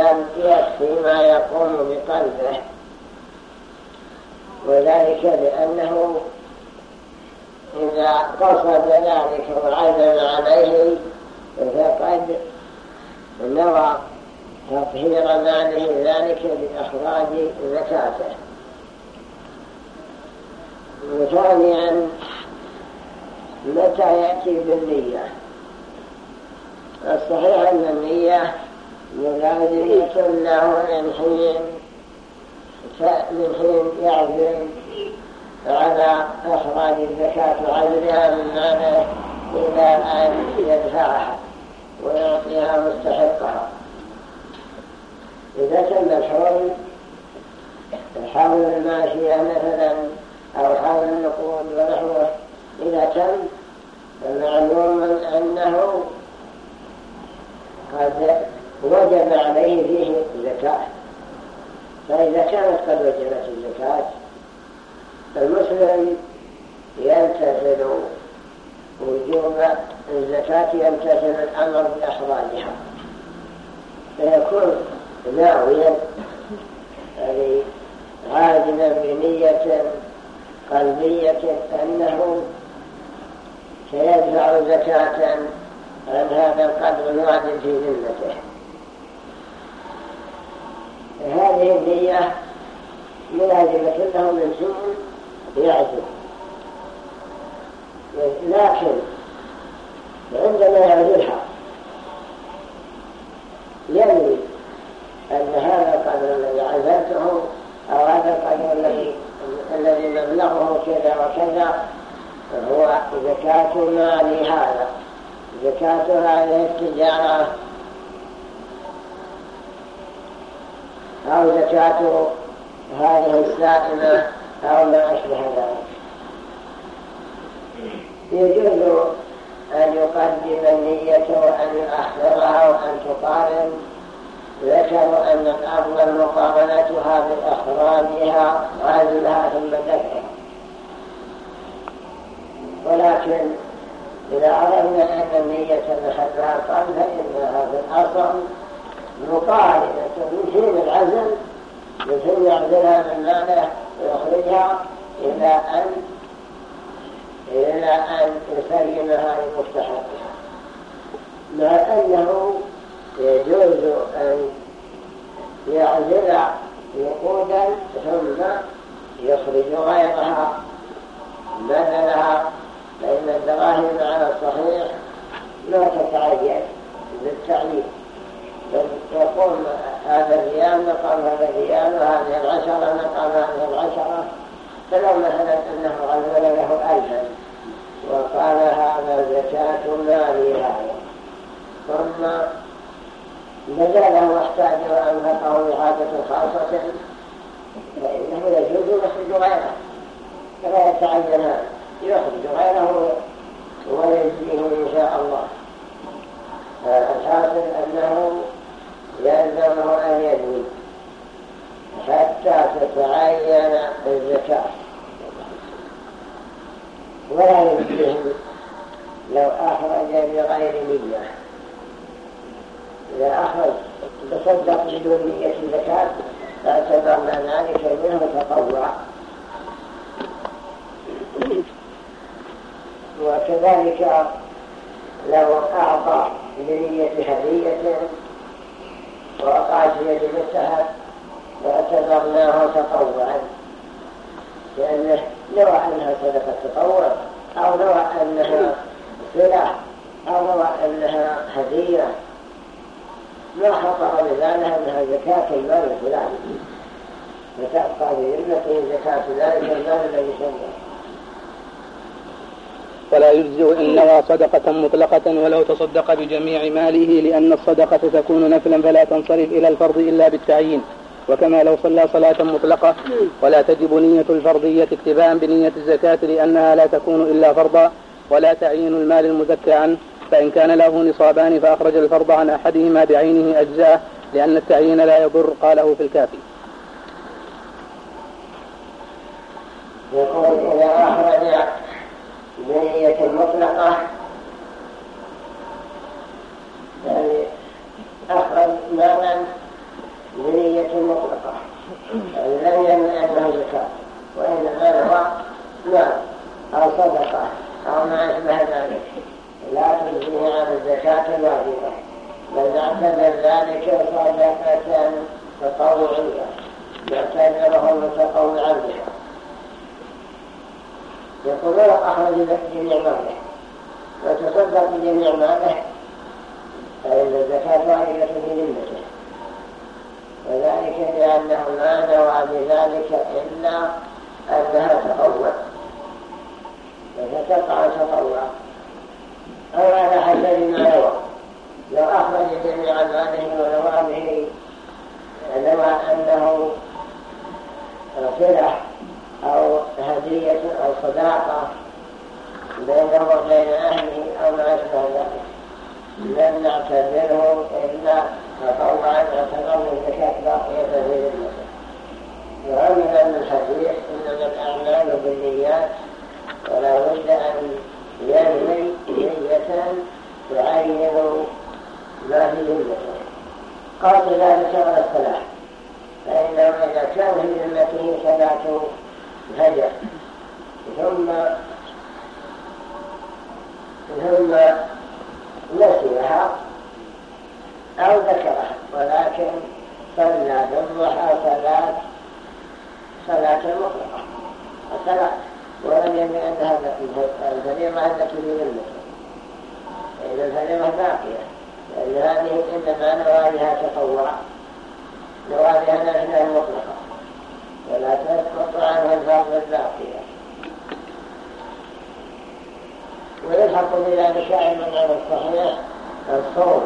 بل يكفي ما يقوم بقلبه. وذلك لأنه إذا قصد ذلك وعزم عليه فقد نوى تطهير ماله ذلك بإخراج زكاته. وثانيا متى يأتي بالنية؟ الصحيح أن النية ملازمة له من حين من حين يعزم على إخراج الزكاة وعزلها من ماله إلى أن يدفعها ويعطيها مستحقها. إذا كان الحول حول الماشية مثلا أو حول النقود ونحوه إذا كان فمعلوم أنه قد وجب عليه فيه الزكاة. فإذا كانت قد وجبت الزكاة المسلم يمتثل وجوب الزكاة يمتثل الأمر بإخراجها فيكون ناويا يعني عادلا بنية قلبية أنه سيدفع زكاة عن هذا القدر الواجب في ذمته. هذه النية ملازمة له من سوء يعزم لكن عندما يعزلها ينوي أن هذا القدر الذي عزلته أو هذا القدر الذي الذي مبلغه كذا وكذا هو زكاة مال هذا. زكاة هذه التجارة أو زكاة هذه السائمة أو ما أشبه ذلك. يجوز أن يقدم النية وأن يؤخرها وأن تقارن. ذكروا أن الأفضل مقابلتها بإخراجها وعزلها ثم دفعها ولكن إذا عرفنا أن النية محلها القلب فإنها في الأصل من حين العزل مثل يعزلها من ماله ويخرجها إلى أن إلى أن يسلمها لمستحقها مع أنه يجوز أن يعزل نقودا ثم يخرج غيرها بدلها فإن الدراهم على الصحيح لا تتعين بالتعليم بل يقوم هذا الريال مقام هذا الريال وهذه العشرة مقام هذه العشرة. فلو مثلا أنه غزل له ألفا وقال هذا زكاة مالي هذا. ثم نزله واحتاج وأنفقه إعادة خاصة فإنه يجوز يخرج غيره. فلا يتعين يخرج غيره ويجزيه إن شاء الله. الحاصل أنه يلزمه أن يدوي حتى تتعين الزكاة ولا يجزيه لو أخرج بغير نية. إذا أخرج تصدق بدون نية الزكاة فاعتبرنا ذلك منه تطوع وكذلك لو أعطى بنية هدية ووقعت في يد المستحق واعتبرناه تطوعا. لأنه نوى أنها صدقة تطوع أو نوى أنها صلة أو نوى أنها هدية ما خطر بذلك أنها زكاة المال الفلاني. فتبقى في ذمته زكاة ذلك المال الذي سمى ولا يجزئ إن نوى صدقة مطلقة ولو تصدق بجميع ماله لأن الصدقة تكون نفلا فلا تنصرف إلى الفرض إلا بالتعيين. وكما لو صلى صلاة مطلقة ولا تجب نية الفرضية اتباعا بنية الزكاة لأنها لا تكون إلا فرضا ولا تعيين المال المزكى عنه. فإن كان له نصابان فأخرج الفرض عن أحدهما بعينه أجزاء لأن التعيين لا يضر قاله في الكافي. يقول إذا أخرج بنية مطلقة يعني أخرج مالا بنية مطلقة يعني لم يمن أنه زكاة وإنما هو مال أو صدقة أو ما أشبه ذلك. لا تجزيه عن الزكاة الواجبة. بل نعتبر ذلك صدقة تطوعية. نعتبره متطوعا. بها يقول لو أخرج جميع ماله. وتصدق بجميع ماله. فإن الزكاة واجبة في ذمته. وذلك لأنه ما نوى بذلك إلا أنها تطوع. فتقع تطوع. أو على حسب ما نوى لو أخرج جميع ماله ونوى به نوى أنه صلة أو هدية أو صداقة بينه وبين أهله أو ما أشبه ذلك لم نعتبره إلا تطوعا اعتبرنا الزكاة باقية في ذمته وعلم أن الحديث إنما الأعمال بالنيات ولا بد أن ينوي نية تعين ما في ذمته قال ذلك على الصلاة فإنه إذا كان في ذمته صلاة هجر ثم ثم نسيها أو ذكرها ولكن صلى بالضحى صلاة صلاة مطلقة الصلاة ولم يمن أنها الفريضة التي في ذمته فإن الفريضة باقية لأن هذه إنما نوى بها تطوعا. نوى بها نافلة مطلقة ولا تسقط عنه الفرض الباقية. ويلحق بذلك أيضا على الصحيح الصوم.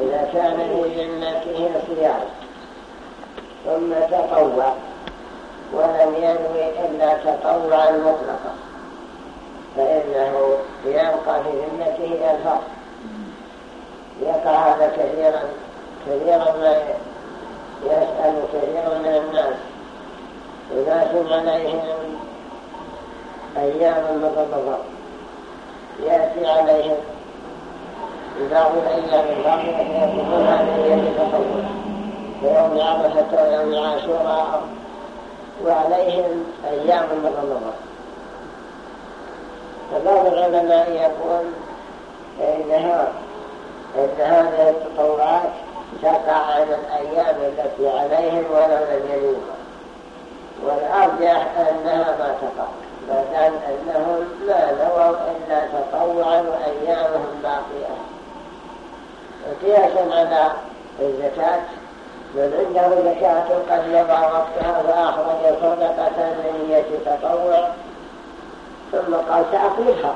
إذا كان في ذمته صيام. ثم تطوع. ولم ينوي إلا تطوعا مطلقا. فإنه يبقى في ذمته الفرض يقع هذا كثيرا كثيرا ما يسأل كثير من الناس. أناس عليهم أيام مضبضة يأتي عليهم. بعض الأيام الباقية فيكون هذه هي التطور ويوم عرفة ويوم عاشوراء وعليهم أيام مضبضة فبعض العلماء يقول إن هذه التطورات تقع عن الأيام التي عليهم ولو لم يلوها. والأرجح أنها ما تقع. دام أنهم ما نووا إلا تطوعا وأيامهم باقية. قياسا على الزكاة. من عنده زكاة قد يضع وقتها فأخرج صدقة بنية تطوع. ثم قال سأقلبها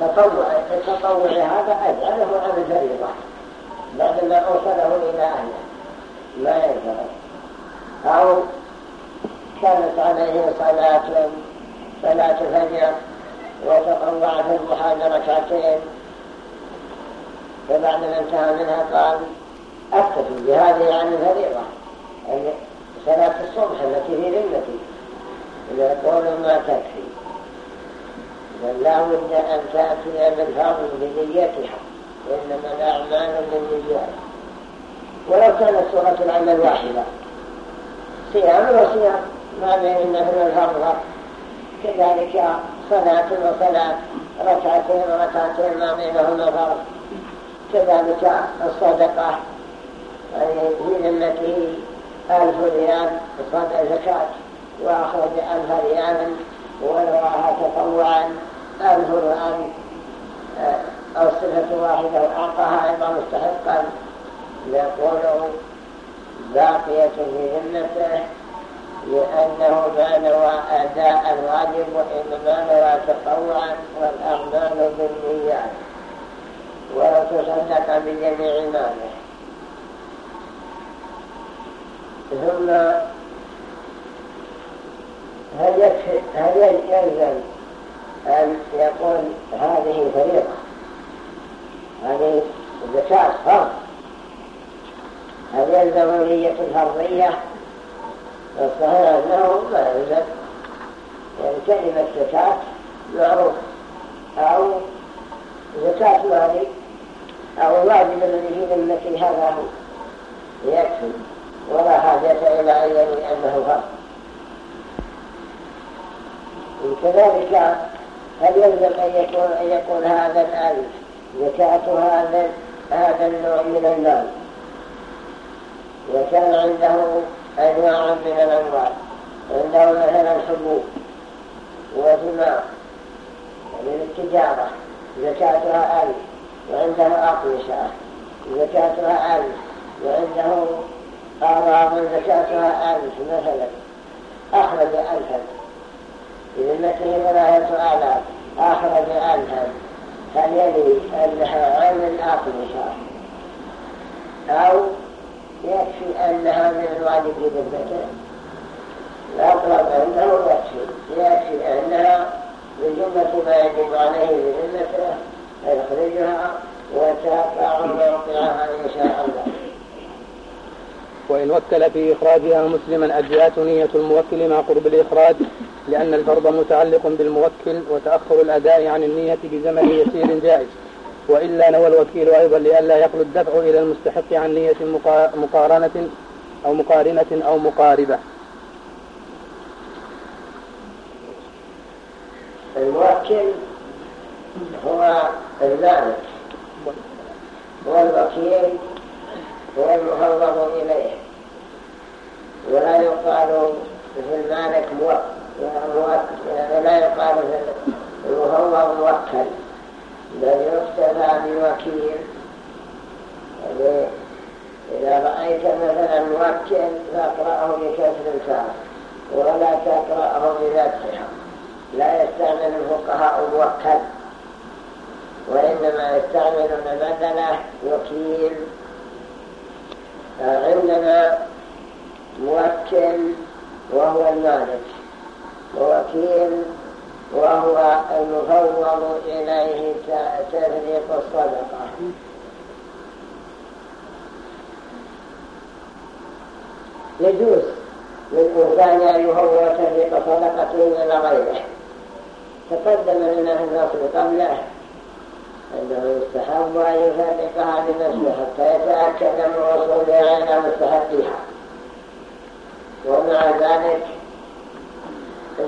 تطوع. التطوع هذا أجعله عن الفريضة. بعدما أوصله إلى أهله. ما ينفع أو كانت عليه صلاة صلاة فجر وتطوع في الضحى ركعتين فبعد ما انتهى منها قال أكتفي بهذه عن الفريضة يعني صلاة الصبح التي في ذمتي يقول ما تكفي؟ بل لا بد أن تأتي بالفضل بنيتها. إنما الأعمال بالنيات ولو كانت سورة العمل واحدة. صيام وصيام. ما بين النفل والفرض كذلك صلاة وصلاة. ركعتين وركعتين ما بينهما فرض. كذلك الصدقة. في ذمته ألف ريال صدق زكاة. وأخرج ألف ريال. ونراها تطوعا ألف ريال. أو صفة واحدة وأعطاها أيضا مستحقا. يقول باقية في ذمته لأنه ما نوى أداء الواجب وإنما نوى تطوعا والأعمال بالنيات ولو تصدق بجميع ماله. ثم هل هل يلزم أن يقول هذه فريضة هذه زكاة فرض هل يلزم نية الفرضية. الصحيح أنه لا يلزم يعني كلمة زكاة معروف. أو زكاة مالي. أو الواجب الذي في ذمتي هذا هو. يكفي. ولا حاجة إلى أن يروي أنه فرض. وكذلك هل يلزم أن يكون, أن يكون هذا الألف زكاة هذا النوع من المال وكان عنده أنواع من الأموال. عنده مثلا حبوب وثمار من التجارة. زكاتها ألف وعنده أقمشة. زكاتها ألف وعنده أعراض. زكاتها ألف مثلا. أخرج ألفا. بذمته ثلاثة آلاف أخرج ألفا. هل يلي أنها عين الأقمشة أو يكفي أنها من الواجب بذمته الأقرب أنه يكفي. يكفي أنها من جملة ما يجب عليه بذمته يخرجها وتقع موقعها إن شاء الله. وإن وكل في إخراجها مسلما أجزأت نية الموكل مع قرب الإخراج لأن الفرض متعلق بالموكل وتأخر الأداء عن النية بزمن يسير جائز. وإلا نوى الوكيل أيضا لئلا يخلو الدفع إلى المستحق عن نية مقارنة أو مقارنة أو مقاربة. الموكل هو المالك والوكيل هو المفوض إليه. ولا يقال في المالك ولا يقال في المفوض موكل. بل يكتفى بوكيل. إذا رأيت مثلا موكل فأقرأه بكسر الكاف ولا تقرأه بفتحها لا يستعمل الفقهاء موكل. وإنما يستعملون بدله وكيل. عندنا موكل وهو المالك ووكيل وهو المفوض إليه تفريق الصدقة. يجوز للإنسان أن يفوض تفريق صدقته إلى غيره. تقدم لنا الفصل قبله أنه يستحب أن يفرقها بنفسه حتى يتأكد من وصولها إلى مستحقها ومع ذلك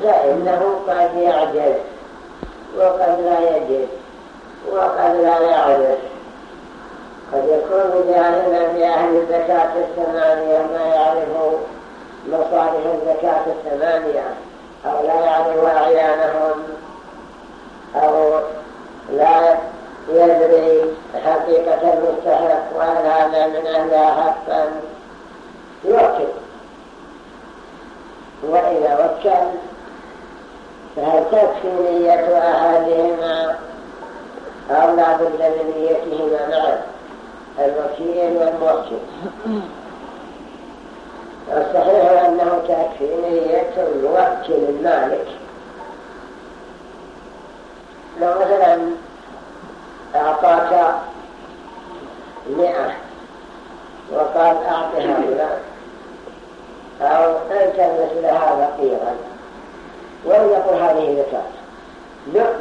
فإنه قد يعجز وقد لا يجد وقد لا يعرف قد يكون جاهلا بأهل الزكاة الثمانية ما يعرف مصارف الزكاة الثمانية أو لا يعرف أعيانهم أو لا يدري حقيقة المستحق وهل هذا من أهلها حقا يوكل وإذا وكل فهل تكفي نية أحدهما أو لا بد من نيتهما معا الوكيل والموكل الصحيح أنه تكفي نية الموكل المالك لو مثلا أعطاك مئة وقال أعطي هؤلاء أو أنت مثل هذا فقيرا ولم يقل هذه زكاة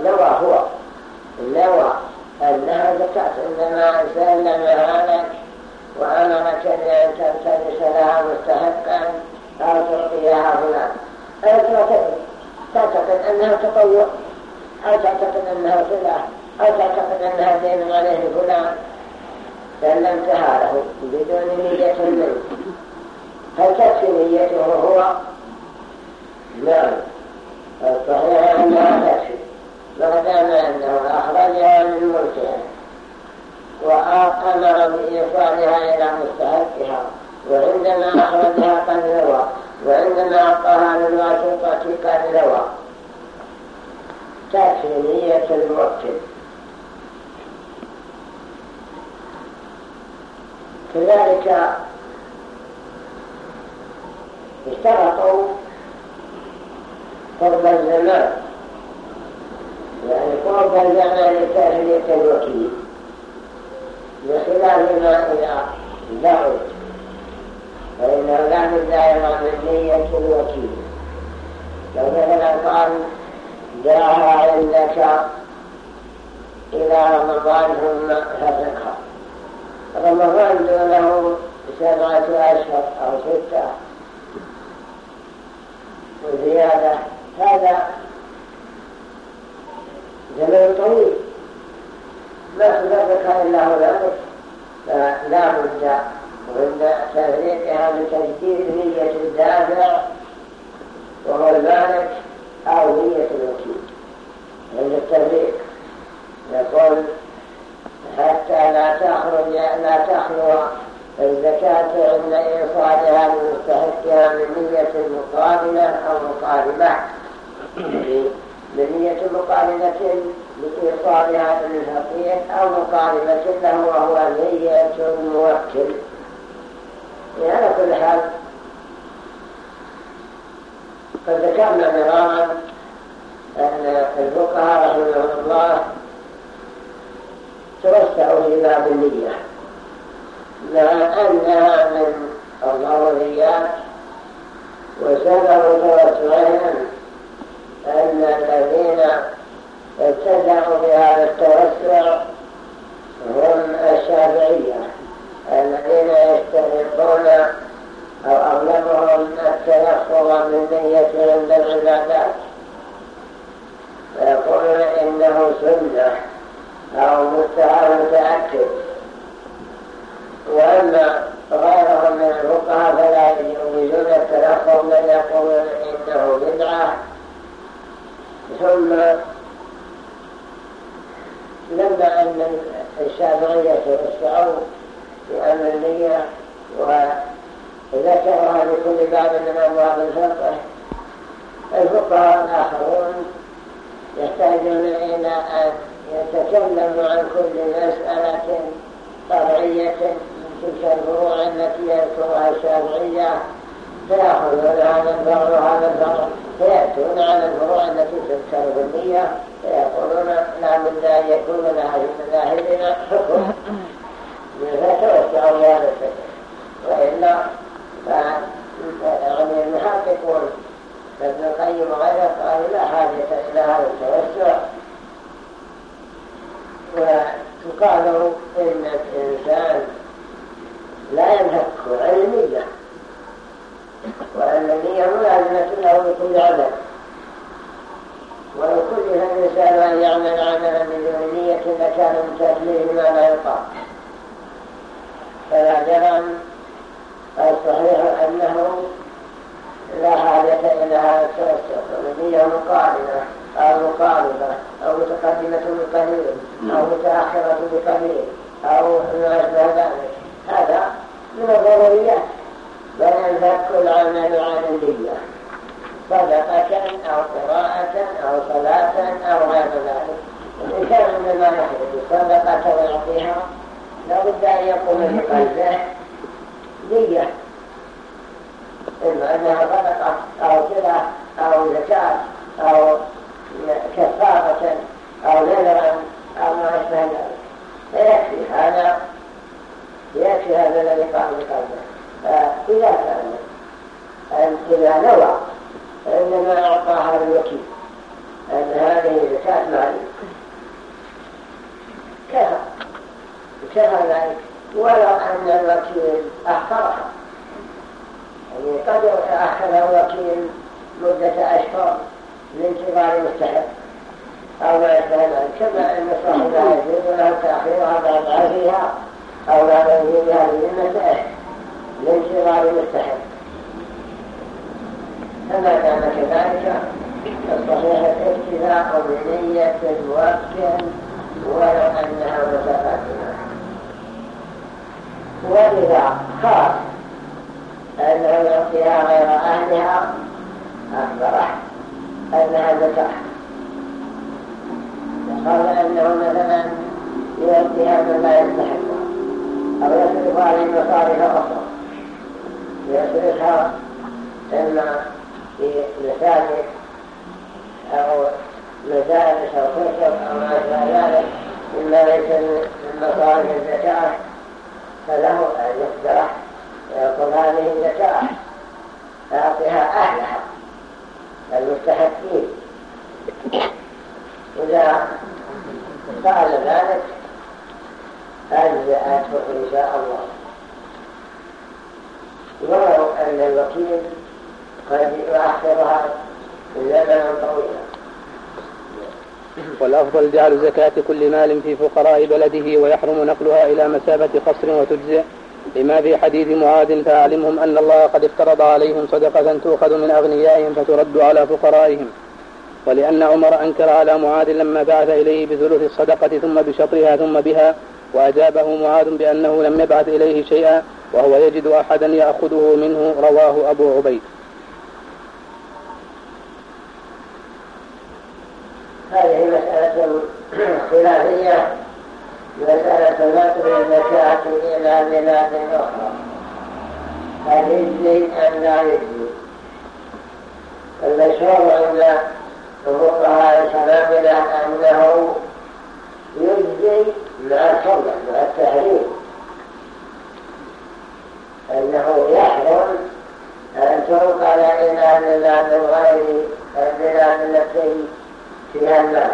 نوى هو. نوى أنها زكاة. إنما سلمها لك وأمرك بأن تلتمس لها مستحقا أو تعطيها فلان. أنت تعتقد؟ أنها تطوع. أو تعتقد أنها صلة أو تعتقد أنها دين عليه فلان سلمتها له بدون نية منه. هل تكفي نيته هو؟ نعم. الصحيح أنها تكفي؟ ما دام أنه أخرجها من ملكها وأمر بإيصالها إلى مستحقها وعندما أخرجها قد نوى وعندما أعطاها للواسطة قد نوى تكفي نية الموكل كذلك اشترطوا قرب الزمان. يعني قرب الزمان لتهلية الوكيل بخلاف ما إذا بعد فإنه لا أيضا من الوكيل. لو مثلا قال دعها عندك إلى رمضان ثم فسخها رمضان دونه سبعة أشهر أو ستة. وزيادة هذا زمن طويل. ما سببك إلا هنالك فلا بد عند تفريقها من تجديد نية الدافع وهو المالك أو نية الوكيل. عند التفريق يقول حتى لا تخرج لا تخلو الزكاة عند إيصالها لمستحقها من نية مقابلة أو مقاربة بنية مقاربة لإيصالها للفقير أو مقاربة له وهو نية الموكل على كل حال قد ذكرنا مرارا أن الفقهاء رحمهم الله توسعوا في باب النية مع أنها من الضروريات وسبب توسعهم أن الذين ابتدعوا بهذا التوسع هم الشافعية الذين يستغرقون أو أغلبهم التلفظ من نية عند العبادات. ويقولون إنه سنة. أو مستعار متأكد وأما غيرهم من الفقهاء فلا يجوزون زكاة كل مال في فقراء بلده ويحرم نقلها إلى مسافة قصر وتجزئ. لما في حديث معاذ فأعلمهم أن الله قد افترض عليهم صدقة تؤخذ من أغنيائهم فترد على فقرائهم. ولأن عمر أنكر على معاذ لما بعث إليه بثلث الصدقة ثم بشطرها ثم بها وأجابه معاذ بأنه لم يبعث إليه شيئا وهو يجد أحدا يأخذه منه رواه أبو عبيد هذه مسألة خلافية مسألة نقل الزكاة إلى بلاد أخرى هل يجزي أم لا يجزي المشهور عند فقهاء الحنابلة أنه يجزي مع الحرمة مع التحريم. أنه يحرم أن تنقل إلى بلاد غير البلاد التي فيها المال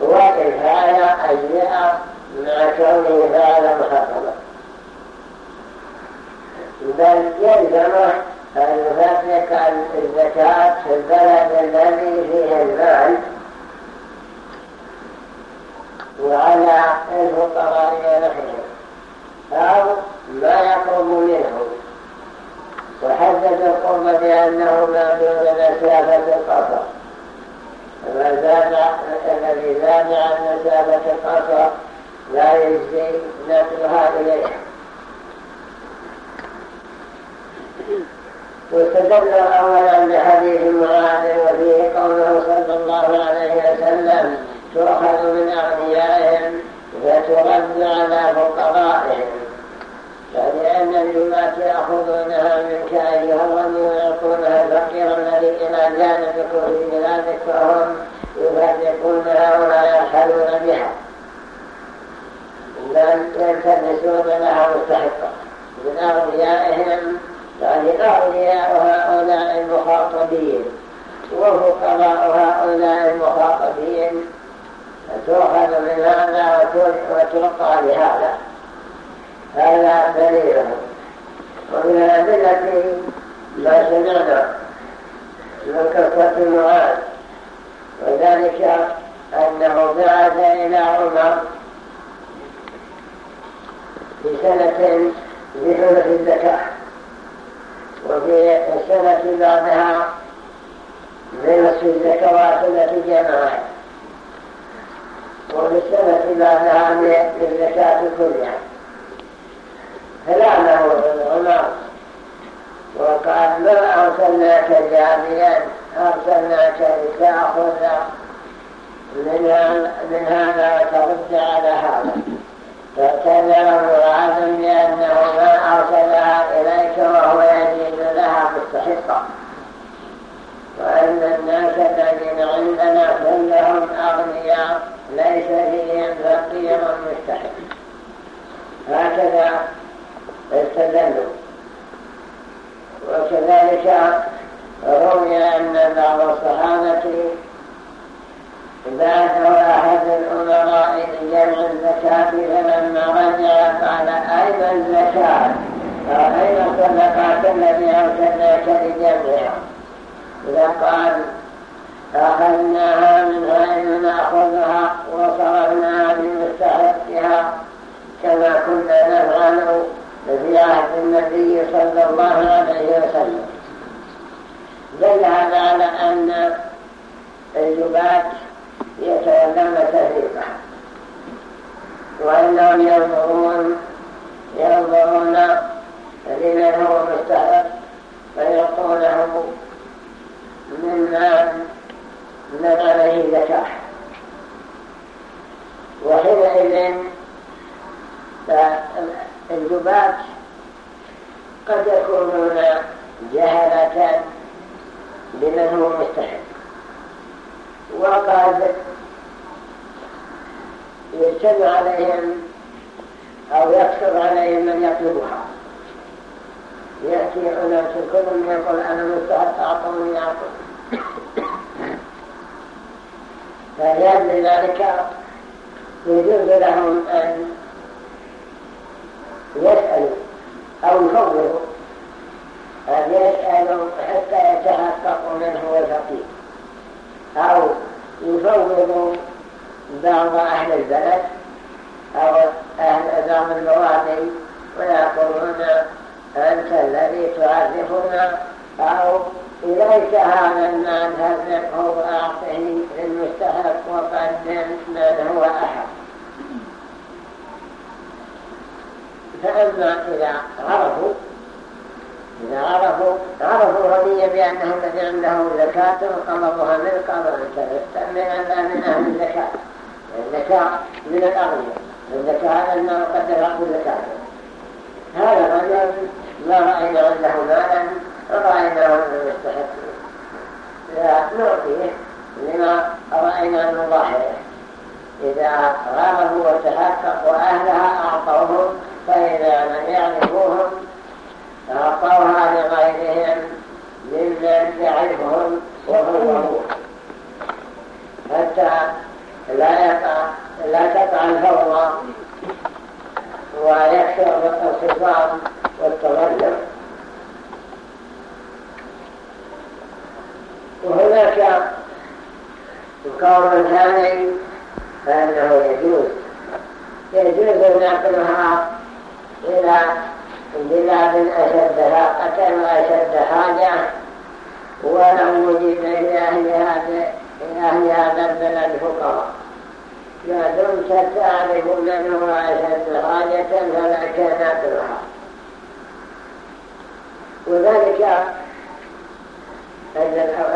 وإن فعل أجزاء مع كونه فعل محرما بل يلزمه أن يفرق الزكاة في البلد الذي فيه المال. وعلى الفقراء ونحوهم أو ما يقرب منه. وحدد القرب بأنه ما دون مسافة القصر فما زاد الذي زاد عن مسافة القصر لا يجزي نقلها إليه. واستدل اولا بحديث معاذ وفيه قوله صلى الله عليه وسلم تؤخذ من أغنيائهم فترد على فقرائهم. فلان الجمعة يأخذونها منك أيها الغني ويعطونها الفقير الذي إلى جانبكم في بلادك فهم يفرقونها ولا يرحلون بها؟ بل يلتمسون لها مستحقا من أغنيائهم يعني أولياء هؤلاء المخاطبين وفقراء هؤلاء المخاطبين تؤخذ من هذا وتلقى بهذا هذا دليل ومن الأدلة ما سمعنا من قصة معاذ وذلك أنه بعث إلى عمر في سنة بحلف الزكاه وفي السنة بعدها بنصف الزكوات التي جمعها وفي السنة بعدها بالزكاة كلها. فلعنه عمر وقال ما أرسلناك جابيا أرسلناك لتأخذ من هذا وترد على هذا. فاعتذر معاذ بأنه ما أرسلها إليك وهو يجد لها مستحقا وأن الناس الذين عندنا كلهم أغنياء ليس فيهم فقير مستحق. هكذا استدلوا. وكذلك روي أن بعض الصحابة بعثه أحد الأمراء لجمع الزكاة فلما رجع قال أين الزكاة. أين الصدقات التي أرسلناك لجمعها فقال أخذناها من غير نأخذها وصرفناها بمستحقها كما كنا نفعل في عهد النبي صلى الله عليه وسلم. دل هذا على أن الجبات يتولون تفريقا وإنهم ينظرون ينظرون لمن هو مستحق فيعطونه مما من عليه زكاه وحينئذ فالجبات قد يكونون جهلة بمن هو مستحق. وقد يجتمع عليهم أو يكثر عليهم من يطلبها. يأتي أناس كل يقول أنا مستحق أعطوني أعطوني فلأجل ذلك يجوز لهم أن يسألوا أو يفوضوا أن يسألوا حتى يتحققوا من هو الفقير أو يفوضوا بعض أهل البلد أو أهل بعض الموادي ويقولون أنت الذي تعرفنا أو إليك هذا المال فرقه وأعطه للمستحق وقدم من هو أحد. فأما إذا عرفوا إذا عرفوا عرفوا غنيا بأنه الذي عنده زكاة وقبضها من قبل من لا من أهل الزكاة. الزكاة من الأغنياء الزكاة هذا المال قد يأخذ زكاة هذا رجل ما رأينا عنده مالا رأيناه من يستحق نعطيه لما رأينا من ظاهره إذا غابوا وتحققوا أهلها أعطوهم فإذا لم يعرفوهم أعطوها لغيرهم ممن يعرفهم وهم حتى لا يقع لا تقع الفوضى ويكثر الخصام والتظلم وهناك قول ثاني فإنه يجوز. يجوز نقلها إلى بلاد اشد فاقه واشد حاجة ولو وجد لاهل هذا البلد فقراء ما دمت تعرف من هو أشد حاجة فلك نقلها وذلك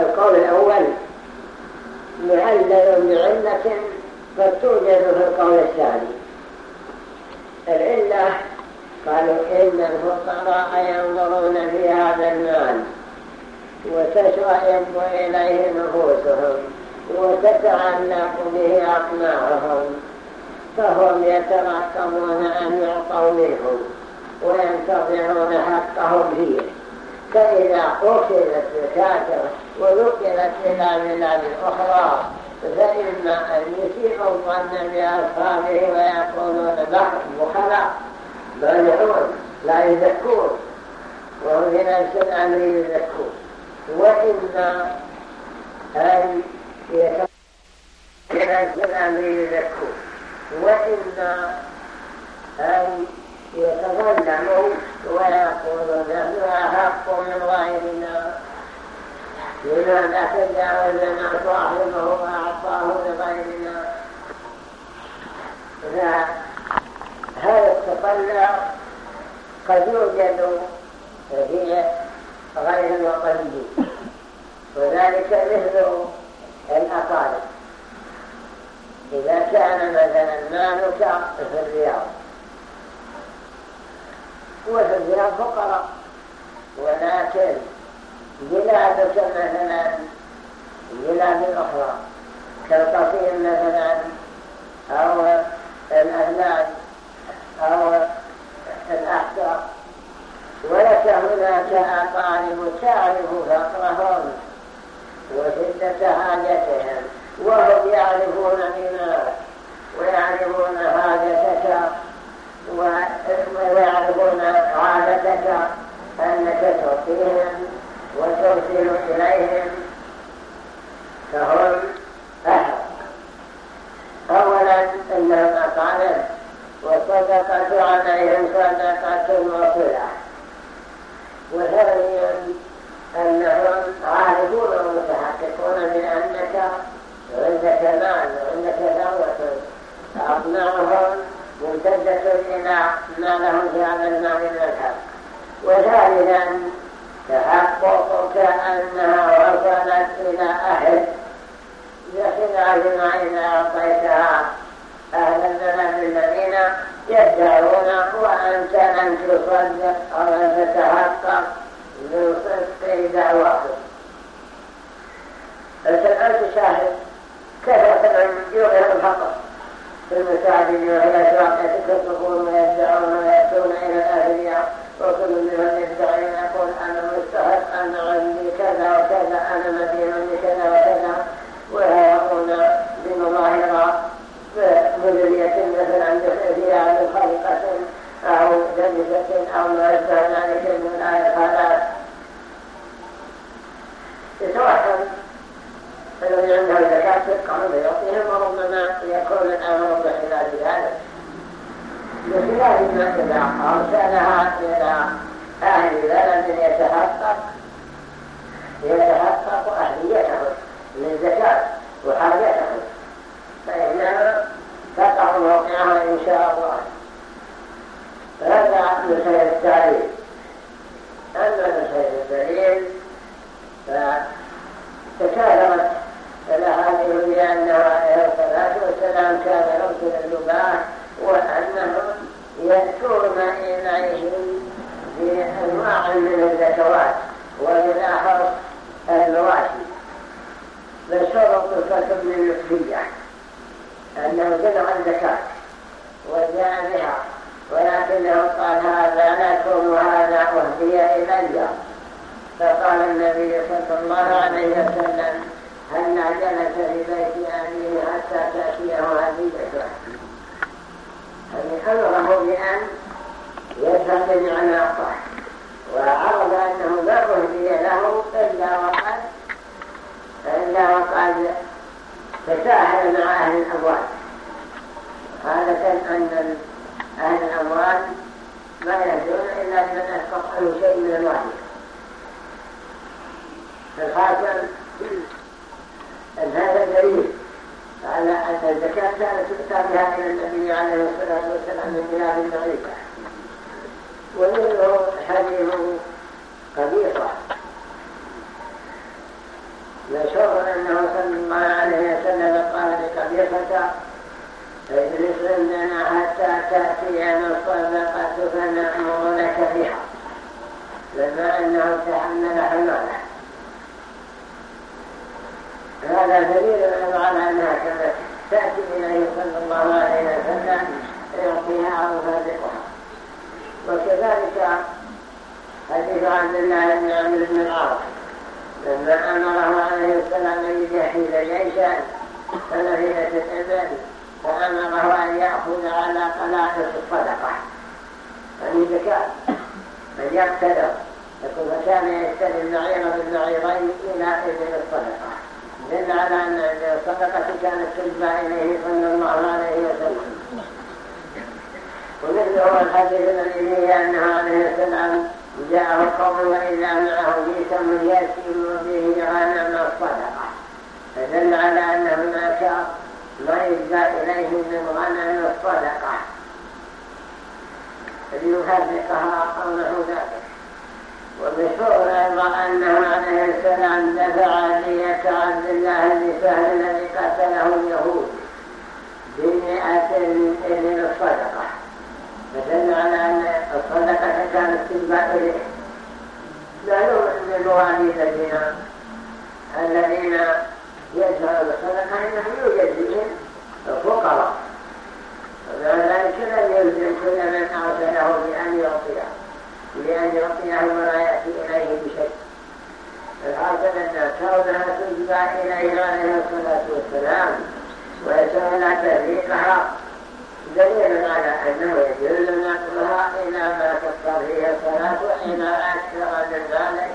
القول الأول. معلل بعلة قد توجد في القول الثاني. العلة قالوا إن الفقراء ينظرون في هذا المال وتشرئب إليه نفوسهم وتتعلق به أقناعهم فهم يترقبون أن يعطوا منهم وينتظرون حقهم فيه فإذا أخذت زكاته ونقلت إلى بلاد أخرى فإما أن يسيء الظن بأصحابه ويقولون بحر بخلاء مانعون لا يزكون وهم في نفس الأمر يزكون وإما أن يتقون في نفس الأمر يزكون وإما أن يتظلموا ويقولون نحن أحق من غيرنا لماذا تجاوزنا صاحبه وأعطاه لغيرنا؟ هذا التطلع قد يوجد في غير الوطنيين وذلك مثل الأقارب إذا كان مثلا مالك في الرياض وفيها فقراء ولكن بلادك مثلا بلاد أخرى كالقصيم مثلا أو الأهلال أو الأحدر ولك هناك أقارب تعرف فقرهم وشدة حاجتهم وهم يعرفون دينارك ويعرفون حاجتك ويعرفون عادتك أنك تعطيهم وترسل إليهم. فهم أحق أولا أن أقارب. والصدقة عليهم صدقة وصلة وثانيا أنهم عارفون ومتحققون بأنك عندك مال وعندك ثروة فأقنعهم ممتدة إلى ما لهم في هذا المال من الحق وثالثا تحققك أنها وصلت إلى أهل بخلاف ما إذا أعطيتها أهل البلد الذين يدعون وأنت لم تصدق أو لم تتحقق من صدق دعواهم. أنت شاهد كثرة من يظهر الخطأ في المساجد والأسواق يتكففون ويدعون ويأتون إلى الأهلية وكل منهم يدعي يقول أنا مستحق أنا عندي كذا وكذا أنا مدين بكذا وكذا. ويقول بمظاهرة مدنية مثلا بثياب خلقة أو جلسة أو ما أشبه ذلك من الحالات يتوهم الذي عنده زكاة تبقى يعطيهم وربما يكون الأمر بخلاف ذلك. بخلاف ما إذا أرسلها إلى أهل بلد يتحقق يتحقق أهليته للزكاة وحاجته. فإنها تقع موقعها إن شاء الله. هذا مثل التعليم. أما مثل الدليل فتكاثرت الأحاديث بأنها عليه الصلاة والسلام كان يرسل اللباح وأنهم يذكرون إليهم بأنواع من الزكوات وبالآخر المواشي بشرط الكتب النسبية أنه جمع الزكاة وجاء بها ولكنه قال هذا لكم وهذا أهدي إلي. فقال النبي صلى الله عليه وسلم هل جلس في بيت حتى تأتيه هديته يعني أمره بأن يذهب بمعنى أعطاه وعرض أنه لا أهدي له إلا وقد إلا وقد تساهل مع أهل الأموال هذا أن أهل الأموال ما يهدون إلا لمن أسقط عنه شيء من الواجب الخاتم أن هذا دليل على أن الزكاة كانت تؤتى بها إلى النبي عليه الصلاة والسلام من بلاد بعيدة ومنه حديث قبيصة مشهور أنه صلى الله عليه وسلم قال لقبيصة اجلس عندنا حتى تأتينا الصدقة فنأمر لك بها. لما أنه تحمل حماله. هذا دليل على أنها كانت تأتي إليه صلى الله عليه وسلم يعطيها أو فادقها وكذلك حديث عبد الله بن عمرو بن العاص. لما أمره عليه السلام أن يجهز جيشا فنفذت الإبل فأمره أن يأخذ على قناعة الصدقة. يعني زكاة. أن يقتدر يقول فكان يشتري النعير بالنعيرين إلى إبل الصدقة. دل على أن الصدقة كانت تجبى إليه صلى الله عليه وسلم. ومثله الحديث الذي فيه أنه عليه السلام جاءه قوم وإذا معه جيسم يسير به غنم الصدقة. فدل على أن هناك ما يجبى إليه من غنم الصدقة. ليهرقها أو نحو ذلك ومشهور أيضا أنه عليه السلام دفع دية عبد الله بسهل الذي قتله اليهود بمئة من إذن الصدقة. فدل على أن الصدقة كانت تجمع إليه معلوم أن المواليد الذين الذين يدفعون الصدقة إنهم يوجد بهم فقراء ومع لم يلزم كل من أرسله بأن يعطيه لأن يعطيه ولا يأتي إليه بشيء الحاصل أن كونها تجبع إليه عليه الصلاة والسلام ويسأل تفريقها دليل على أنه يجوز نقلها إلى ما تقتضيه الصلاة وإلى أكثر من ذلك.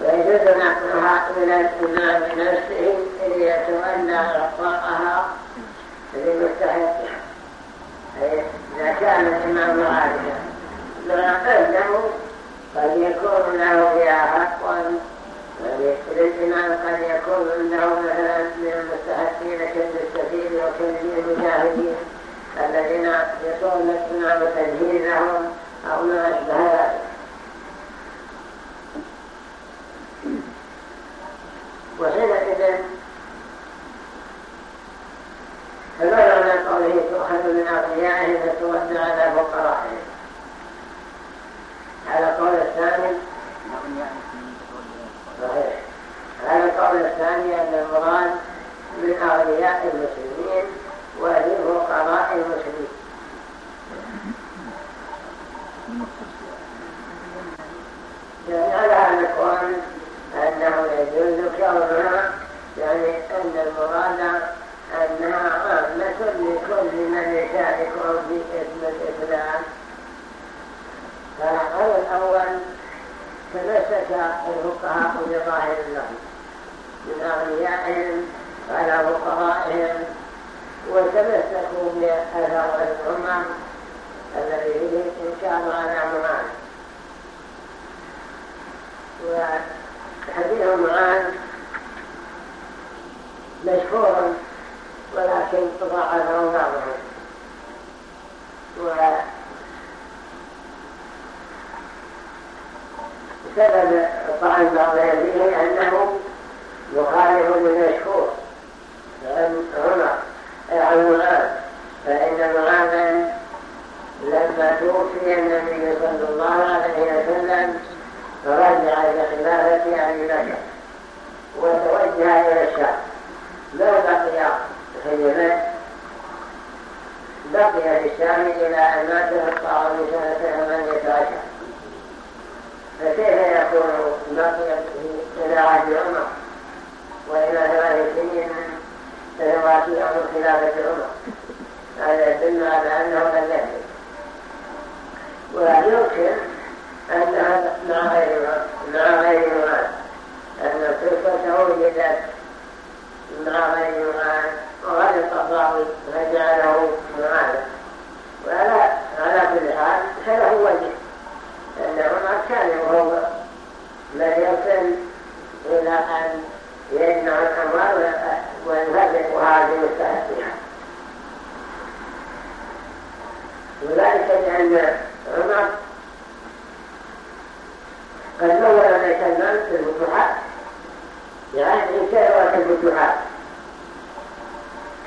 ويجوز نقلها إلى الإمام نفسه. ليتولى إعطاءها لمستحقها إذا كان الإمام عالما مع أنه قد يكون له فيها حق للإمام قد يكون عنده مثلا من المستحقين كالمستفيد وكالمجاهدين الذين يطول الإمام تجهيزهم أو ما أشبه ذلك. وحينئذ فما معنى قوله تؤخذ من أغنيائهم فترد على فقرائهم على قول الثاني صحيح. على القول الثاني أن المراد من أغنياء المسلمين ومن فقراء المسلمين. يعني على هذا القول أنه يجوز كونها يعني أن المراد أنها عامة لكل من يشارك في اسم الإسلام فالقول الأول تمسك الفقهاء بظاهر الله من أغنيائهم على فقرائهم وتمسكوا بأثر الأمم الذي فيه إنكار على معاذ وحديث معاذ مشهور ولكن ضاعفه بعضهم. سبب طعن بعضهم فيه أنه مخالف للمشهور. عن عمر عن معاذ فإن معاذا لما توفي النبي صلى الله عليه وسلم رجع إلى خلافة أبي بكر وتوجه إلى الشام. ما بقي في اليمن؟ بقي في الشام إلى أن مات الطاعون سنة 18 فكيف يكون بقي إلى عهد عمر وإلى ثلاث سنين سنوات عمر خلافة عمر؟ هذا يدل على أنه لم يهدي ويمكن أنها مع غير مع غير معاد أن القصة وجدت مع غير معاد وغلط الراوي فجعله معادا وعلى على كل حال فله وجه. أن عمر كان وهو من يصل إلى أن يجمع الأموال ويفرقها بمستحقها وذلك لأن عمر قد نور بيت المال في الفتوحات يعني كثرة الفتوحات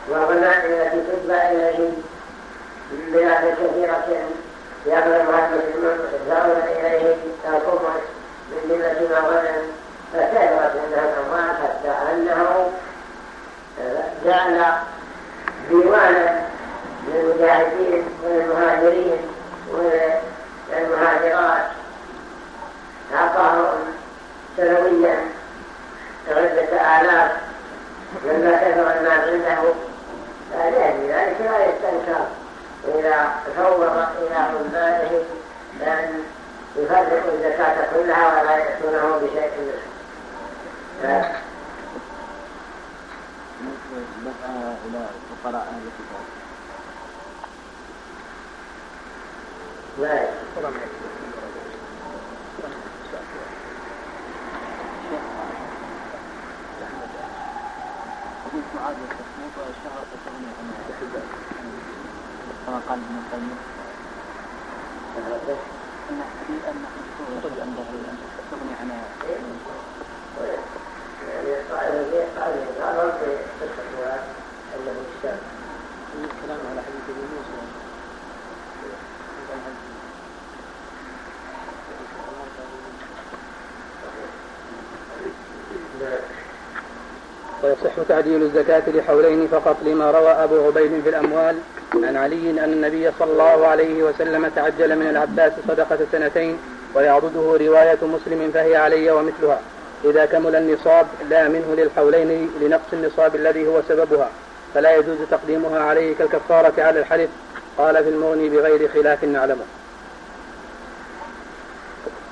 والغنائم التي تتبع إليه من بلاد كثيرة. يغلبها المسلمون يدفعون إليه الكفر من جملة ما غنم فكثرت منها الأموال حتى أنه جعل ديوانا للمجاهدين وللمهاجرين وللمهاجرات أعطاهم سنويا عدة آلاف مما كثر الناس عنده فلأجل ذلك لا يستنكر إذا فوض إلى عماله أن يفرقوا الزكاة كلها ولا يأتونه بشيء منها إلى فقراء أهل الكتاب لا حديث معاذ والتصنيف والشهر تستغني عن كما قال ابن القيم. أن يعني على حديث ابن موسى. ويصح تعديل الزكاة لحولين فقط لما روى أبو عبيد في الأموال عن علي أن النبي صلى الله عليه وسلم تعجل من العباس صدقة سنتين ويعرضه رواية مسلم فهي علي ومثلها. إذا كمل النصاب لا منه للحولين لنقص النصاب الذي هو سببها فلا يجوز تقديمها عليه كالكفارة على الحلف قال في المغني بغير خلاف نعلمه.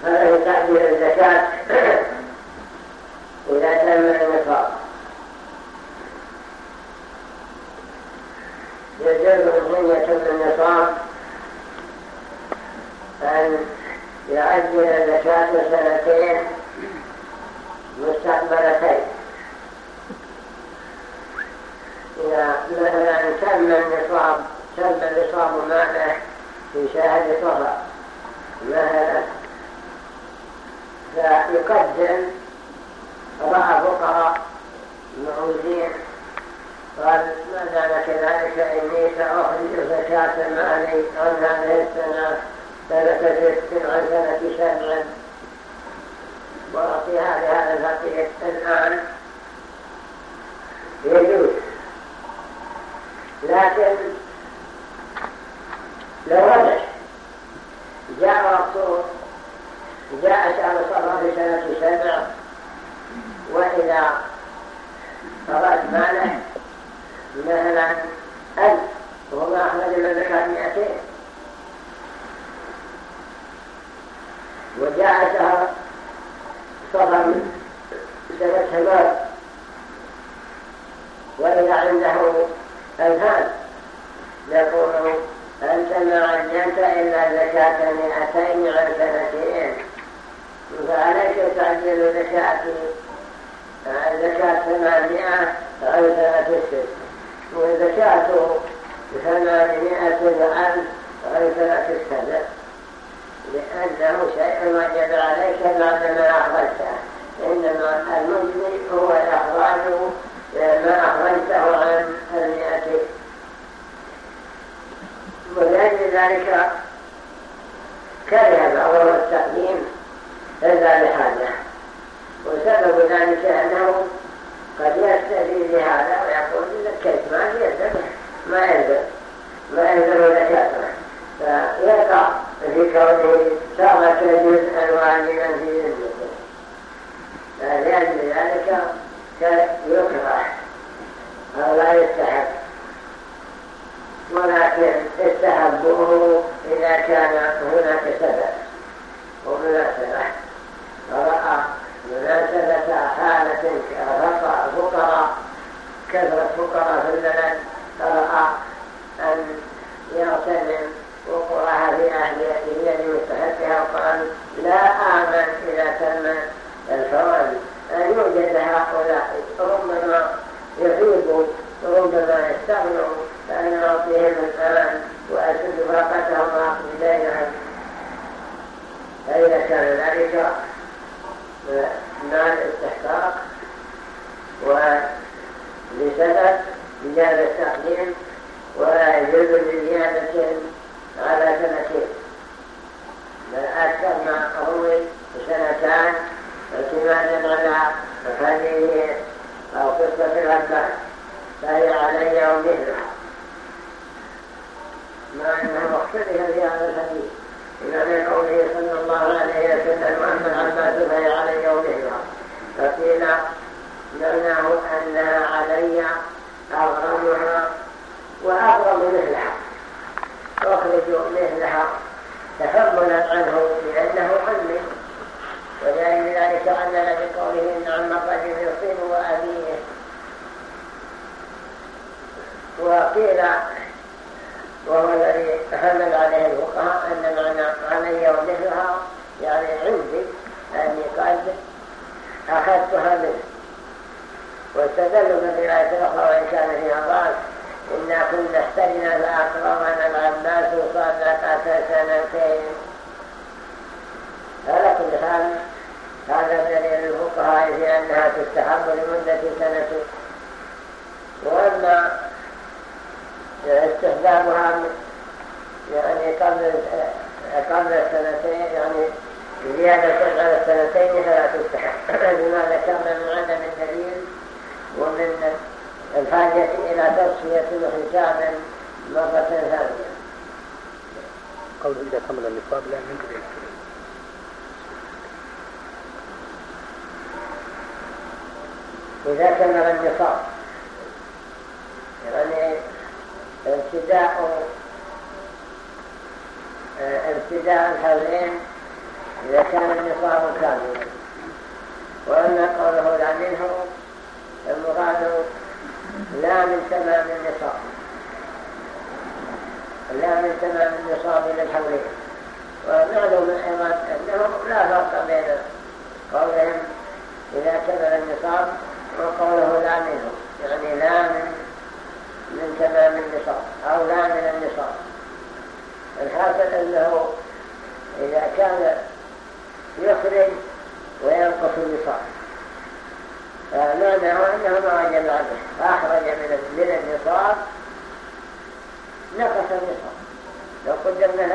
هذا تعبير الزكاة إذا تم النصاب. يجوز من يتم النصاب أن يعجل الزكاة سنتين مستقبلتين. مثلا تم النصاب تم النصاب ماله في شهر صفر مثلا. فيقدم رأى فقراء معوزين قال ما دام كذلك إني سأخرج زكاة مالي عن هذه السنة سنة ست عن سنة سبع وأعطيها لهذا الفقير الآن يجوز. لكن لو رجع جاء وقت جاء شهر صفر في سنة سبع وإذا فرأت ماله مثلا ألف وما أخرج من زكاة مئتين وجاء شهر سنة ثمان وإذا عنده ألفان يقول أنت ما عجلت إلا زكاة مئتين عن سنتين فعليك تعجل زكاة زكاة ثمانمائة عن سنة الست وزكاة ثمانمائة ألف عن سنة السبع لأنه شيء وجب عليك بعدما أخرجته. إنما المجمل هو إخراج ما أخرجته عن المئة. ولأجل ذلك كره بعضهم التقديم إلا لحاجة وسبب ذلك أنه قد يستفيد بهذا ويقول لك ما يلزم ما يلزم ما يلزم زكاته فيقع في كونه ترك جزءا واجبا في ذمته لأجل ذلك يكره. أو لا يستحب ولكن استحبوه إذا كان هناك سبب. ومناسبة. فرأى مناسبة حالة فقراء كثرة فقراء في البلد فرأى أن يغتنم وقرها في أهليته لمستحقها وقال لا آمن إذا تم الفوائد أن يوجد هؤلاء ربما يغيبوا ربما يستغنوا فأنا أعطيهم الآن وأسد فاقتهم وأقضي بينهم فإذا كان ذلك مع الاستحقاق ولسبب بجانب التقديم يجوز بزيادة على سنتين بل أكثر ما روي سنتان اعتمادا على هذه أو قصة الأبان فهي علي ومثلها مع أنه اختلف في هذا الحديث. إلى قوله صلى الله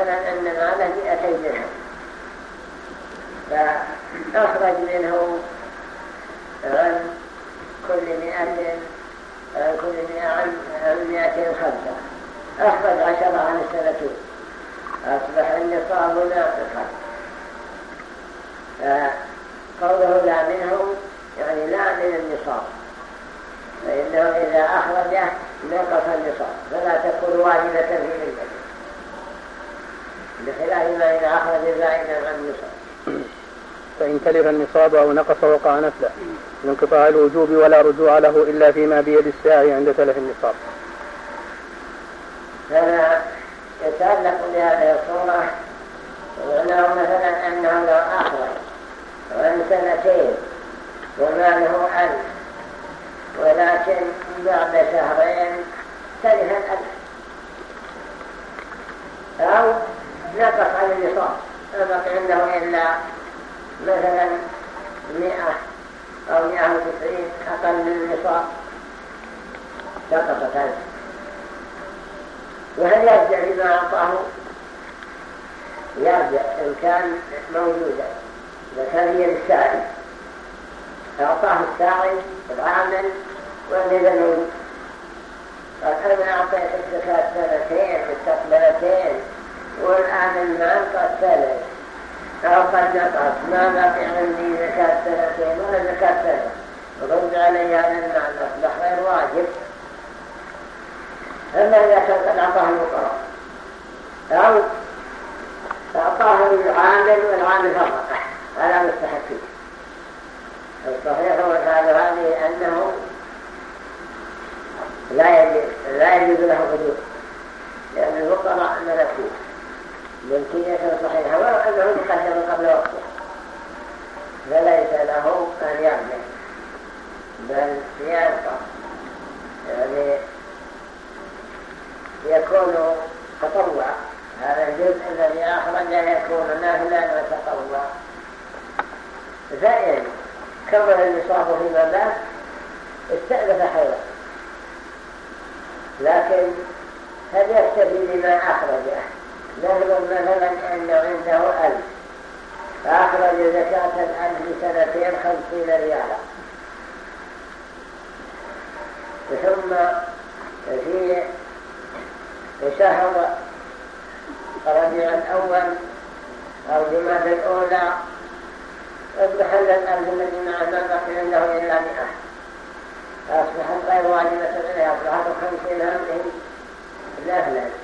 مثلا أن ماله مئتي درهم فأخرج منه عن كل مئة عن كل مئة عن خمسة أخرج عشرة عن السنتين أصبح النصاب ناقصا قوله لا منه يعني لا من النصاب. فإنه إذا أخرجه نقص النصاب. فلا تكون واجبة في إذا أخرج زائدا عن فإن تلف النصاب أو نقص وقع نفله. انقطاع الوجوب ولا رجوع له إلا فيما بيد الساعي عند تلف النصاب. فما يتعلق بهذه الصورة. ومعناه مثلا أنه لو أخرج عن سنتين. وماله ألف. ولكن بعد شهرين تلف الألف. أو نقص عن النصاب ما عنده إلا مثلا مئة أو مئة وتسعين أقل من النصاب سقطت عنه وهل يرجع لما أعطاه؟ يرجع إن كان موجودا. إذا كان هي للساعي. أعطاه الساعي العامل ونزل موجود قال أنا أعطيت الزكاة سنتين. ثلث أو قد نقص ما بقي عندي زكاة سنتين ولا زكاة سنة رد علي هذا المال أصبح غير واجب أما إذا كان قد أعطاه المقرر أو أعطاه العامل والعامل فقط على مستحقين الصحيح هو هذه أنه لا يجوز له حدود لأن الفقراء ملكوه ملكية صحيحة ولو أنه تقدم قبل وقته. فليس له أن يرجع بل يبقى يعني يكون تطوع. هذا الجزء الذي أخرج يكون نافلا وتطوع. فإن كمل النصاب فيما بعد استأنف حيوان لكن هل يكتفي بما أخرجه؟ نهض مثلا أنه عنده ألف. فأخرج زكاة الألف سنتين خمسين ريالا. ثم في شهر ربيع الأول أو جماد الأولى اضحل الأرض الذي مع ما بقي عنده إلا مئة. فأصبحت غير واجبة إليها أصبحت خمسين هذه نهلا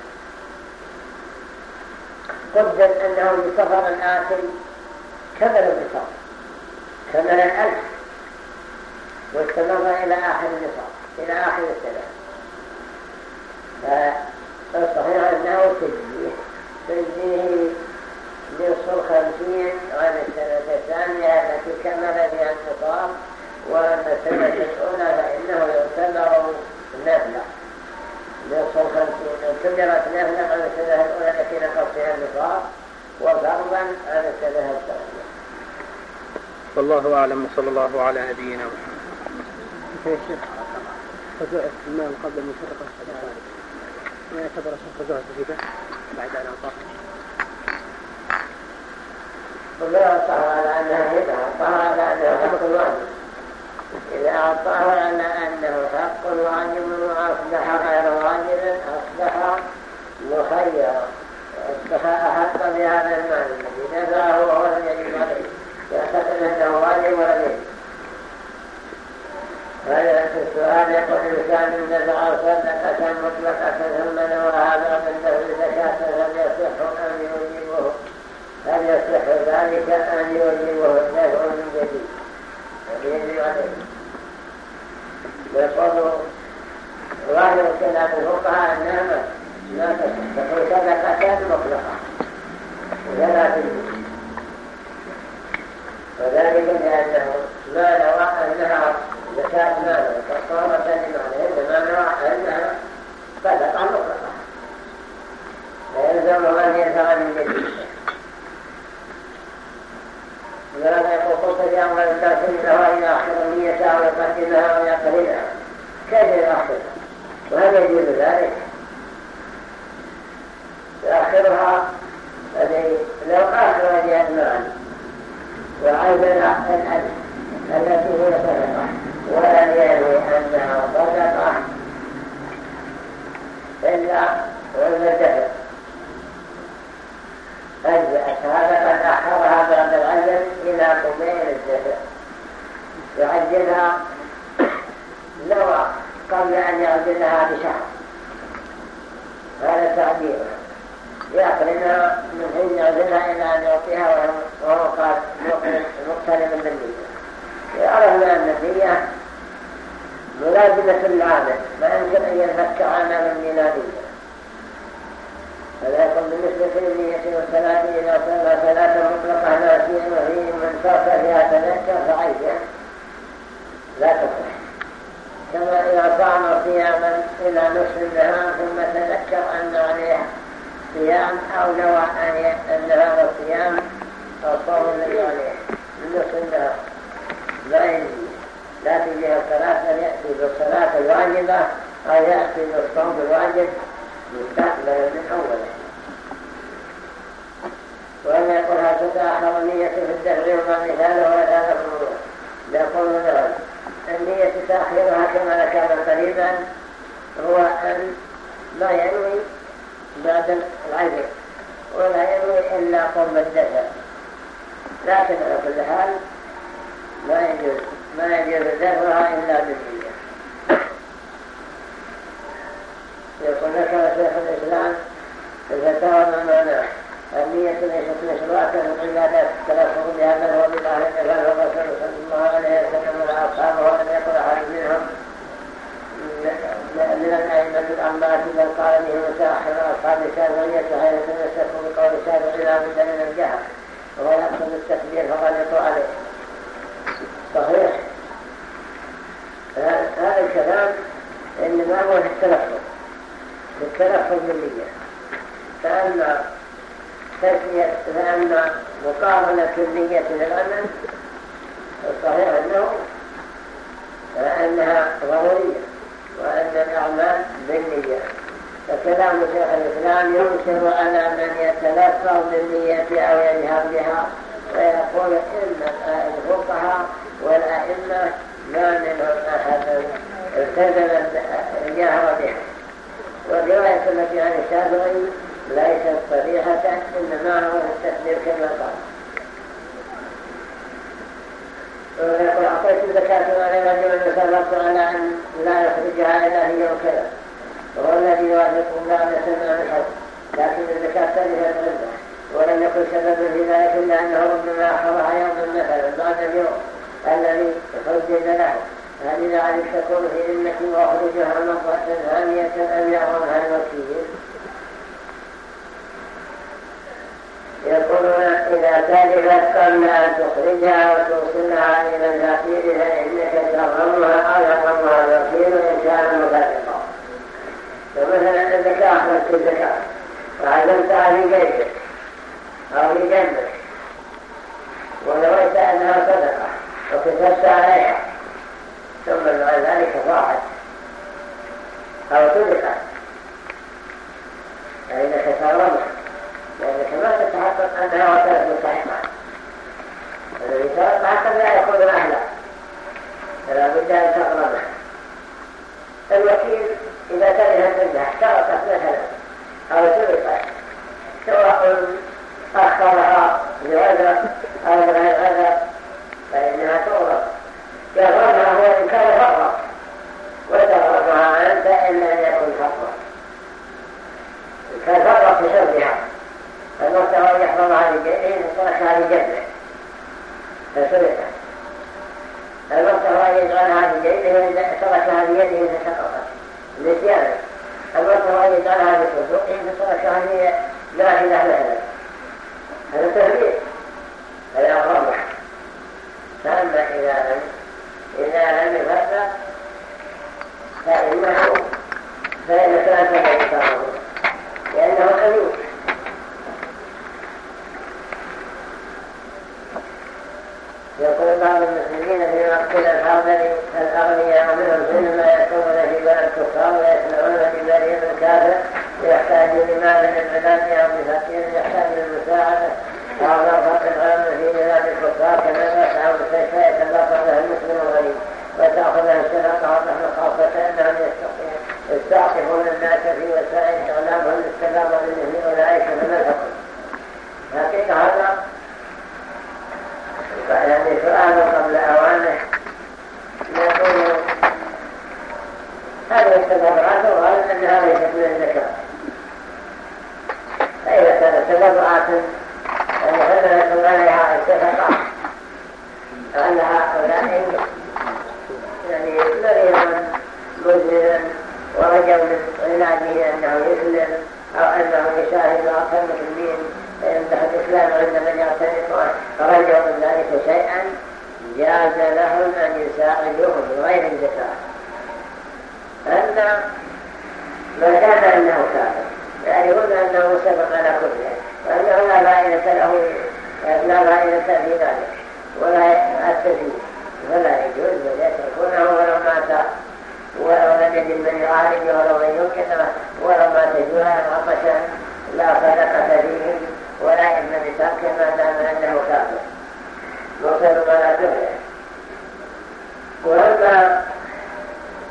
قدر أنه بسفر الآتي كمل النصاب كمل الألف واستمر إلى آخر النصاب إلى آخر السنة فالصحيح أنه تجزية تجزية نصف الخمسين عن السنة الثانية التي كمل بها النصاب وأما السنة الأولى فإنه يعتبر نفلة نصف الخمسين اعتبرت نفلة عن السنة الأولى التي نقص فيها النصاب عن السنة الثانية والله أعلم وصلى الله على نبينا محمد. المال قبل المفرقة ما يعتبر شرط زهد بعد أن أعطاه ولا أعطاه على أنها هبة أعطاه على أنه حق واجب إذا أعطاه على أنه حق واجب وأصبح غير واجب أصبح مخيرا أصبح أحق بهذا المال الذي دفعه وهو لم يجب عليه يعتقد أنه واجب ولم يجب هذا السؤال يقول الإنسان دفع صدقة مطلقة ثم نواها بعد الدهر زكاة هل يصح أن يوجبه هل يصح ذلك أن يوجبه الدفع من جديد يجب عليه يقول ظاهر كلام الفقهاء أنها لا تصح تقول صدقة مطلقة ولا تجوز وذلك لأنه ما نوى أنها زكاة مال كفارة لماله إنما نوى أنها صدقة مطلقة فيلزم أن يدفع من جديد ولهذا يقول في أول التأثير له إلى آخر النية أو يقدمها أو يقللها كيف يؤخرها وهل يجوز ذلك. يؤخرها لو آخر جهة المال وعيدنا الألف التي هي صدقة ولم يروي أنها صدقة إلا والمدفع أجزأت هذا قد أخرها بعد العجل إلى قبيل الدفع يعجلها نوى قبل أن يعجلها بشهر هذا تعبيرها يقرنها من حين يعزلها إلى أن يعطيها وهو قال مقترب بالنية يعرفنا أن النية ملازمة العادة ما يمكن أن ينفك عنها من ميلادية فلا يكون بالنسبة للنية والصلاة إذا صلى صلاة مطلقة ناسيا وفيه من صرف فيها تذكر فعيا لا تصح كما إذا صام صياما إلى نصف النهار ثم تذكر أن عليه صيام أو نوى أن هذا الصيام أو صوم الذي عليه من نصف النهار لا يجي لا تجي الصلاة بل يأتي بالصلاة الواجبة أو يأتي بالصوم الواجب مستقبلا من أوله وأن يقول هل تتأخر النية في الدهر وما مثاله ولا تفرور يقول ذلك النية تأخيرها كما ذكرنا قريبا هو أن لا ينوي بعد العجل ولا ينوي إلا قرب الدفع لكن على كل حال ما يجوز ما يجوز دفعها إلا بالنية يقول لك شيخ الإسلام الفتاوى ما معناه النية ليست مشروعة في العبادات تلفظ بها من هو بالله الإفعال والرسول صلى الله عليه وسلم والأصحاب ولم يقل أحد منهم من الأئمة الأربعة بل قال به متأخر أصحاب بقول من الجهل وهو يقصد التكبير فغلطوا عليه صحيح هذا الكلام إنما هو التلفظ التلفظ تسمية فأن مقارنة النية للعمل الصحيح أنه أنها ضرورية وأن الأعمال بالنية فكلام شيخ الإسلام ينكر على من يتلفظ بالنية أو يجهر بها ويقول إن الفقهاء والأئمة ما منهم أحد التزم الجهر بها والرواية التي عن الشافعي ليست صريحة إنما هو التكبير كما قال ويقول أعطيت الزكاة على رجل يسرط على أن لا يخرجها إلا هي وكذا وهو الذي يوافق بعد سنة الحج لكن الزكاة تجد عنده ولم يكن سبب في ذلك إلا أنه ربما أخذها يوما مثلا بعد اليوم الذي حجز له. هل ذلك تكون في ذمة وأخرجها مرة ثانية أم يعظمها الوكيل يقولون إذا تلفت قبل أن تخرجها وتوصلها إلى الفقير فإنك تغرمها أو يغرمها الوكيل إن كان مفرقا فمثلا الزكاة أخرجت الزكاة وعزمتها في جيبك أو في جنبك ونويت أنها صدقة. وكتبت عليها. ثم بعد ذلك ضاعت أو تدقت فإنك تغرمها لأنك ما تتحقق أنها وكلت مستحقة الذي لا ورجوا من أنه يسلم أو أنه يشاهد أكثر المسلمين فيمدح الإسلام عند من يعتنق فرجعوا من ذلك شيئا جاز لهم أن يساعدوه بغير الزكاة أن ما كان أنه كافر يعرفون أنه سبق على كله وأنه لا فائدة له لا فائدة في ذلك ولا يؤثر فيه فلا يجوز بل يتركونه ولو مات ولو لم يجد من يعالج ولو من يمكن ولو مات جوعا عطشا لا صدقة فيه ولا إذن بترك ما دام أنه كافر مصير ولا تهلك وأما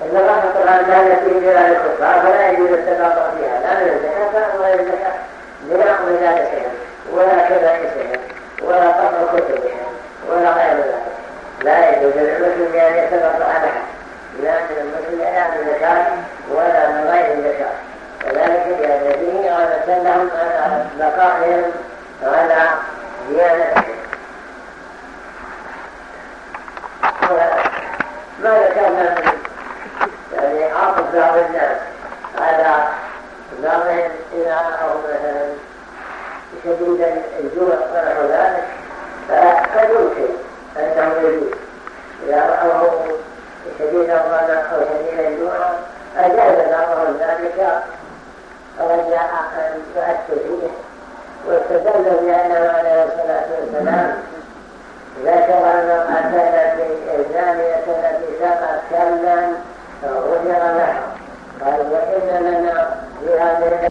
إن الله القرآن لا يأتي بلا الكفار فلا يجوز التباطؤ فيها لا من الزكاة ولا الزكاة بناء مجالسهم ولا كبائسهم ولا قطع كتبهم ولا غير ذلك لا يجوز للمسلم أن يتباطؤ عنها لا من المسلم لا من زكاة ولا من غير الزكاة وذلك لأن فيه لهم على بقائهم على ديانتهم ما ذكرنا يعني عاطف بعض الناس على بعضهم إذا رأوا مثلا شديد الجوع ونحو ذلك. فقد يمكن أنه يجوز إذا رأوه شديد الظلم أو شديد الجوع أجاز بعضهم ذلك رجاء أن يؤثر فيه واستدل بأنه عليه الصلاة والسلام ذكر المرأة التي الزانية التي سقت كلا فغفر لها قال وإن لنا في هذه